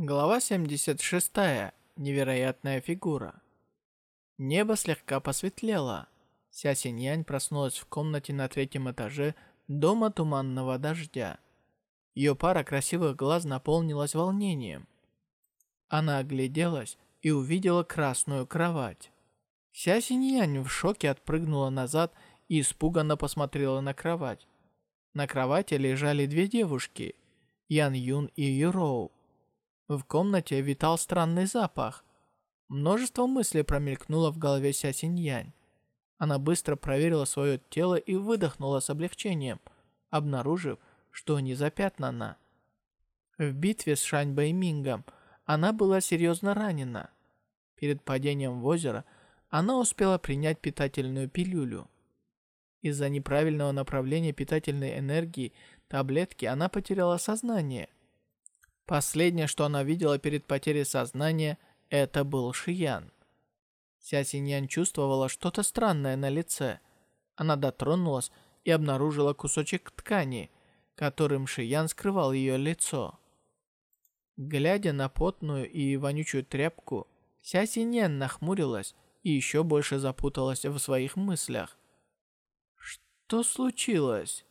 Глава 76. Невероятная фигура. Небо слегка посветлело. Ся Синьянь проснулась в комнате на третьем этаже дома туманного дождя. Ее пара красивых глаз наполнилась волнением. Она огляделась и увидела красную кровать. Ся Синьянь в шоке отпрыгнула назад и испуганно посмотрела на кровать. На кровати лежали две девушки, Ян Юн и Юроу. В комнате витал странный запах. Множество мыслей промелькнуло в голове Ся Синьянь. Она быстро проверила свое тело и выдохнула с облегчением, обнаружив, что не запятнана. В битве с Шань Бэймингом она была серьезно ранена. Перед падением в озеро она успела принять питательную пилюлю. Из-за неправильного направления питательной энергии таблетки она потеряла сознание – Последнее, что она видела перед потерей сознания, это был Шиян. Ся Синьян чувствовала что-то странное на лице. Она дотронулась и обнаружила кусочек ткани, которым Шиян скрывал ее лицо. Глядя на потную и вонючую тряпку, Ся Синьян нахмурилась и еще больше запуталась в своих мыслях. Что случилось?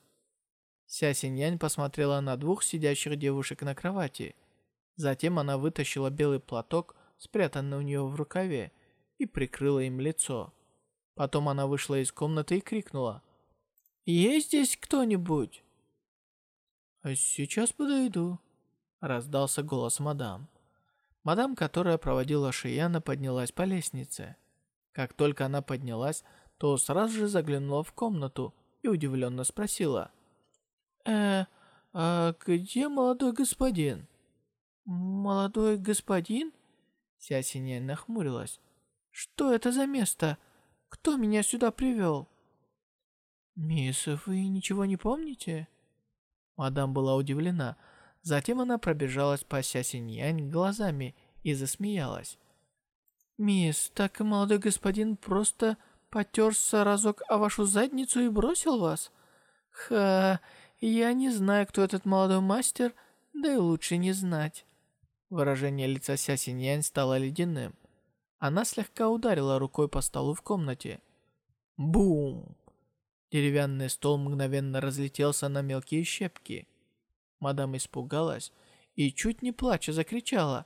Ся Синьянь посмотрела на двух сидящих девушек на кровати. Затем она вытащила белый платок, спрятанный у нее в рукаве, и прикрыла им лицо. Потом она вышла из комнаты и крикнула. «Есть здесь кто-нибудь?» «А «Сейчас подойду», — раздался голос мадам. Мадам, которая проводила Шияна, поднялась по лестнице. Как только она поднялась, то сразу же заглянула в комнату и удивленно спросила. «Э, а где молодой господин?» «Молодой господин?» Ся Синьян нахмурилась. «Что это за место? Кто меня сюда привел?» «Мисс, вы ничего не помните?» Мадам была удивлена. Затем она пробежалась по Ся Синьянь глазами и засмеялась. «Мисс, так молодой господин просто потерся разок о вашу задницу и бросил вас? Ха, я не знаю, кто этот молодой мастер, да и лучше не знать. Выражение лица Ся Синьянь стало ледяным. Она слегка ударила рукой по столу в комнате. Бум! Деревянный стол мгновенно разлетелся на мелкие щепки. Мадам испугалась и, чуть не плача, закричала.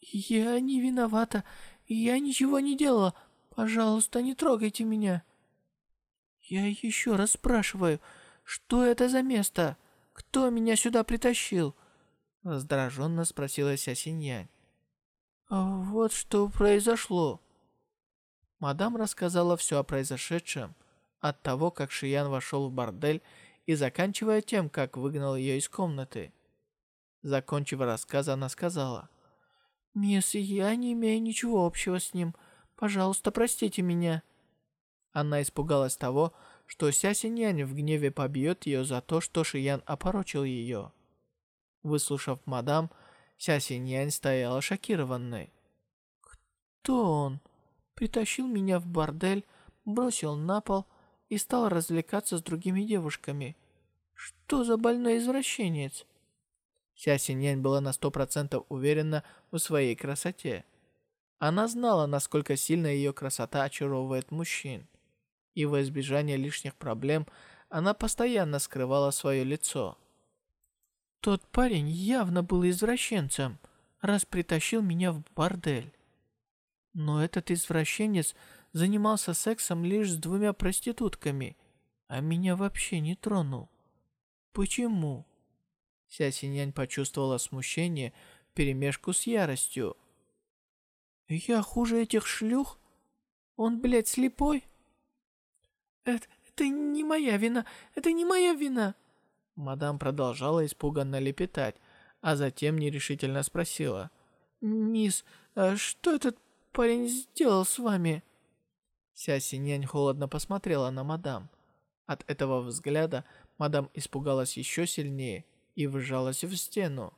«Я не виновата, я ничего не делала, пожалуйста, не трогайте меня». «Я еще раз спрашиваю, что это за место? Кто меня сюда притащил?» Раздраженно спросила Ся Синьянь. «А «Вот что произошло». Мадам рассказала все о произошедшем, от того, как Шиян вошел в бордель и заканчивая тем, как выгнал ее из комнаты. Закончив рассказ, она сказала, «Мисс, я не имею ничего общего с ним. Пожалуйста, простите меня». Она испугалась того, что Ся Синьянь в гневе побьет ее за то, что Шиян опорочил ее. Выслушав мадам, Ся Синьянь стояла шокированной. «Кто он? Притащил меня в бордель, бросил на пол и стал развлекаться с другими девушками. Что за больной извращенец?» Ся Синьянь была на сто процентов уверена в своей красоте. Она знала, насколько сильно ее красота очаровывает мужчин и во избежание лишних проблем она постоянно скрывала свое лицо. Тот парень явно был извращенцем, раз притащил меня в бордель. Но этот извращенец занимался сексом лишь с двумя проститутками, а меня вообще не тронул. Почему? Ся Синянь почувствовала смущение вперемешку с яростью. «Я хуже этих шлюх? Он, блядь, слепой?» Это, это не моя вина, это не моя вина. Мадам продолжала испуганно лепетать, а затем нерешительно спросила. «Мисс, а что этот парень сделал с вами?» Ся Синянь холодно посмотрела на мадам. От этого взгляда мадам испугалась еще сильнее и вжалась в стену.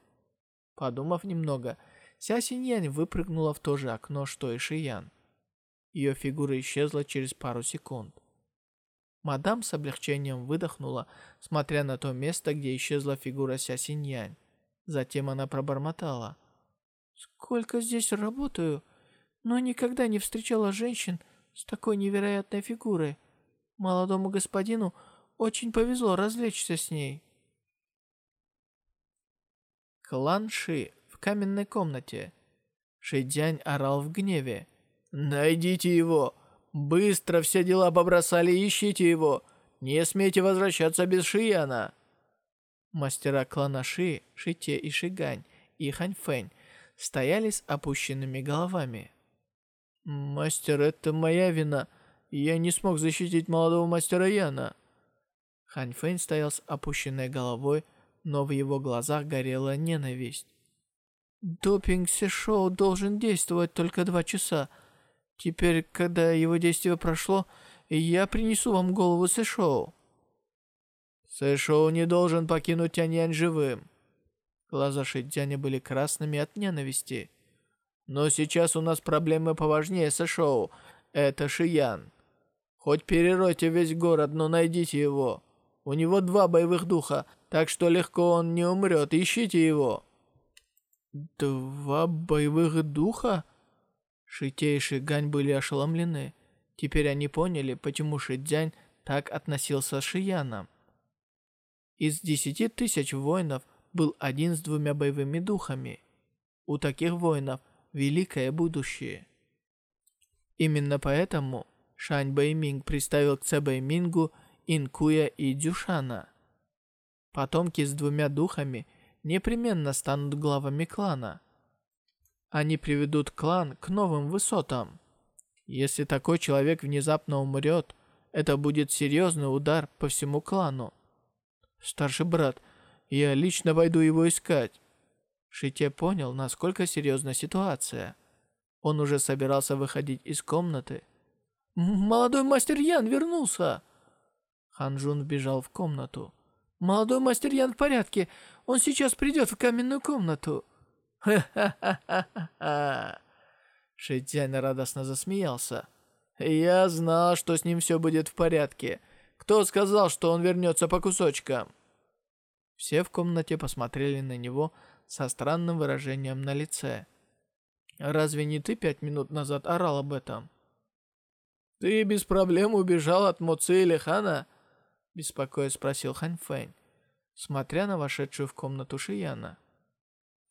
Подумав немного, Ся Синьянь выпрыгнула в то же окно, что и Шиян. Ее фигура исчезла через пару секунд. Мадам с облегчением выдохнула, смотря на то место, где исчезла фигура Ся Синьянь. Затем она пробормотала. Сколько здесь работаю, но никогда не встречала женщин с такой невероятной фигурой. Молодому господину очень повезло развлечься с ней. Клан Ши в каменной комнате. Шидзянь орал в гневе. «Найдите его! Быстро все дела побросали, ищите его! Не смейте возвращаться без Шияна!» Мастера клана Ши, Шите и Шигань и Ханьфэнь стояли с опущенными головами. «Мастер, это моя вина. Я не смог защитить молодого мастера Яна». Хань Фэнь стоял с опущенной головой, но в его глазах горела ненависть. «Допинг Сешоу должен действовать только два часа. Теперь, когда его действие прошло, я принесу вам голову Сэшоу». «Сэшоу не должен покинуть Тяньянь живым». Глаза Шидзяня были красными от ненависти. «Но сейчас у нас проблемы поважнее Сэшоу. Это Шиян. Хоть переройте весь город, но найдите его. У него два боевых духа, так что легко он не умрет. Ищите его». «Два боевых духа?» Шите и Шигань были ошеломлены. Теперь они поняли, почему Шидзянь так относился с Шияном. Из десяти тысяч воинов был один с двумя боевыми духами. У таких воинов великое будущее. Именно поэтому Шань Бэйминг представил к Цэ Бэймингу Инкуя и Дюшана. Потомки с двумя духами непременно станут главами клана – они приведут клан к новым высотам. Если такой человек внезапно умрет, это будет серьезный удар по всему клану. Старший брат, я лично пойду его искать. Шите понял, насколько серьезна ситуация. Он уже собирался выходить из комнаты. «Молодой мастер Ян вернулся!» Ханжун вбежал в комнату. «Молодой мастер Ян в порядке. Он сейчас придет в каменную комнату». «Ха-ха-ха-ха-ха!» Шитянь радостно засмеялся. «Я знал, что с ним все будет в порядке. Кто сказал, что он вернется по кусочкам?» Все в комнате посмотрели на него со странным выражением на лице. «Разве не ты пять минут назад орал об этом?» «Ты без проблем убежал от Моци или Хана?» Беспокоясь спросил Хань Фэнь, смотря на вошедшую в комнату Шияна.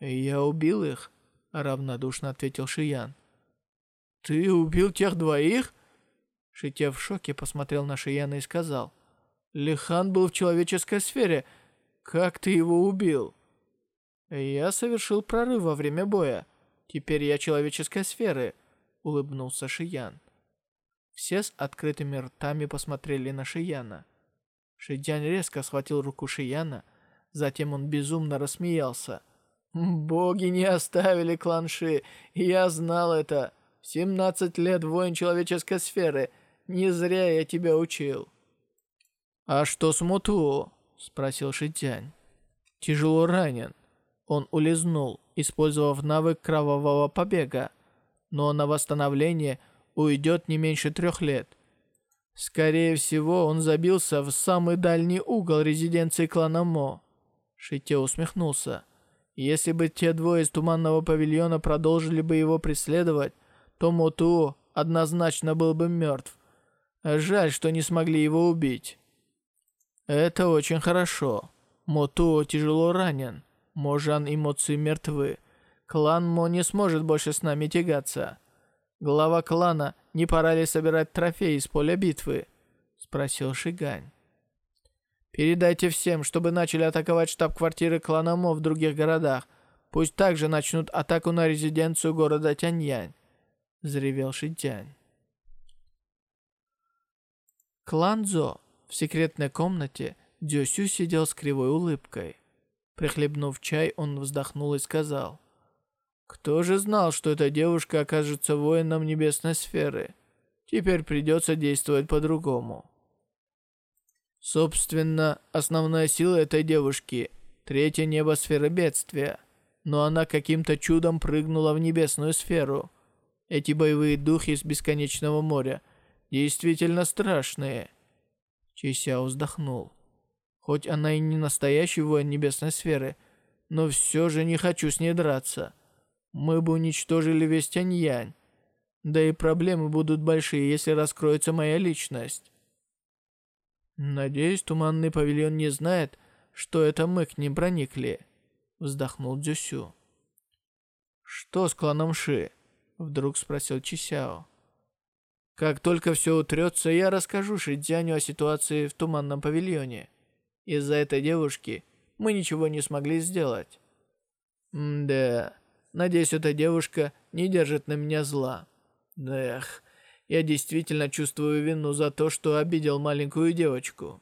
«Я убил их», — равнодушно ответил Шиян. «Ты убил тех двоих?» Шите в шоке посмотрел на Шияна и сказал. «Лихан был в человеческой сфере. Как ты его убил?» «Я совершил прорыв во время боя. Теперь я человеческой сферы», — улыбнулся Шиян. Все с открытыми ртами посмотрели на Шияна. Шидзянь резко схватил руку Шияна, затем он безумно рассмеялся. «Боги не оставили кланши, я знал это. Семнадцать лет воин человеческой сферы. Не зря я тебя учил». «А что с Муту?» — спросил Шитянь. «Тяжело ранен. Он улизнул, использовав навык кровавого побега. Но на восстановление уйдет не меньше трех лет. Скорее всего, он забился в самый дальний угол резиденции клана Мо». Шите усмехнулся. Если бы те двое из Туманного Павильона продолжили бы его преследовать, то Мотуо однозначно был бы мертв. Жаль, что не смогли его убить. Это очень хорошо. Мотуо тяжело ранен. Можан и Моци мертвы. Клан Мо не сможет больше с нами тягаться. Глава клана, не пора ли собирать трофеи из поля битвы? Спросил Шигань. Передайте всем, чтобы начали атаковать штаб-квартиры клана Мо в других городах. Пусть также начнут атаку на резиденцию города Тяньянь. Заревел Шитянь. Клан Цзо. В секретной комнате Дзюсю сидел с кривой улыбкой. Прихлебнув чай, он вздохнул и сказал. «Кто же знал, что эта девушка окажется воином небесной сферы? Теперь придется действовать по-другому». Собственно, основная сила этой девушки — третья небосфера бедствия. Но она каким-то чудом прыгнула в небесную сферу. Эти боевые духи из бесконечного моря действительно страшные. Чисяо вздохнул. Хоть она и не настоящий воин небесной сферы, но все же не хочу с ней драться. мы бы уничтожили весь Тяньянь. Да и проблемы будут большие, если раскроется моя личность. Надеюсь, Туманный Павильон не знает, что это мы к ним проникли. Вздохнул Дзюсю. Что с кланом Ши? Вдруг спросил Чисяо. Как только все утрется, я расскажу Шидзяню о ситуации в Туманном Павильоне. Из-за этой девушки мы ничего не смогли сделать. М-да, надеюсь, эта девушка не держит на меня зла. Эх, я действительно чувствую вину за то, что обидел маленькую девочку.